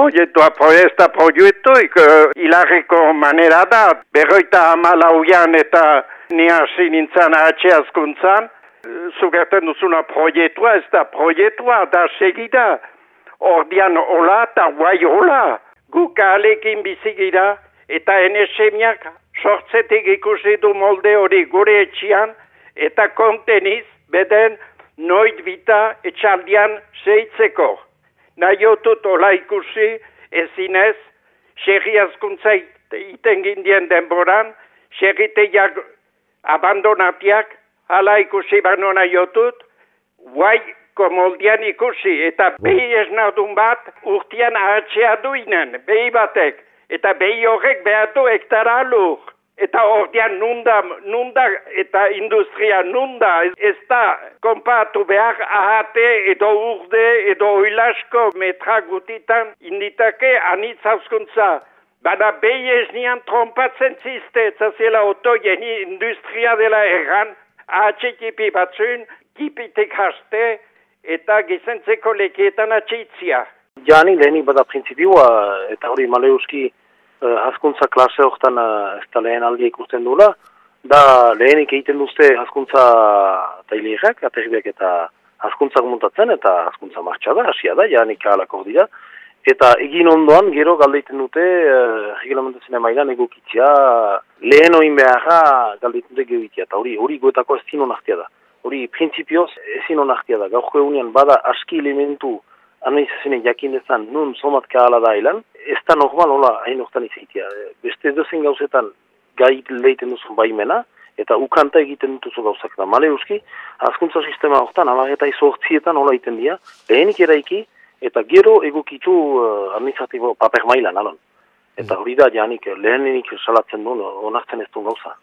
proiektua, proiesta proiektuik, hilarriko manera da, berroita amalauian eta ni hasi nintzen atxeazkuntzan, zugerten duzuna proiektua, ez da proiektua, da segida, ordian hola eta guai hola, guk alekin bizigira, eta enesemiak sortzetik ikusi du molde hori gure etxian, eta konteniz, beden, noit bita etxaldian zeitzeko. Nahi otut hola ikusi, ezinez, xerri azkuntza iten gindien denboran, xerri teiak abandonatiak, hala ikusi bano nahi otut, guai komoldian ikusi, eta behi esnadun bat urtian ahatxea duinen, behi batek, eta behi horrek behatu hektara lur eta ordean nunda, nunda eta industria nunda ez da konpatu behar ahate edo urde edo oilasko metra gutitan inditake anitz hauskuntza. Bada behi ez nian trompatzen ziste, eta zela oto jeni industria dela erran, ahatxekipi batzun, kipitek haste eta gizentzeko lekietan atxitzia. Jani lehenik bada prinsipioa eta hori maleuski uh, hazkuntza klase horretan uh, ez da lehen aldi ikusten dula, da lehenik egiten duzte hazkuntza tailirrak, aterriak eta hazkuntzak muntatzen eta hazkuntza martxa da, hasia da, janik alako dira, eta egin ondoan gero galdeiten dute uh, reglamentazioa mailan egokitzia lehen oin beharra galdeiten dute gehiagia, eta hori hori goetako ez zinon da. Hori prinsipioz ezin onartia da, gaurko egunean bada aski elementu analizazioen jakin dezan nun somatka ala da ilan, ez da normal hola hain oktan izaitia. Beste dozen gauzetan gai leiten duzun baimena, eta ukanta egiten dituzu gauzak da. Male euski, askuntza sistema hortan, amareta izortzietan hola iten dira, lehenik eraiki, eta gero egukitu uh, administratibo paper mailan, alon. Eta hori da, janik, lehenik salatzen duen, onartzen ez duen gauza.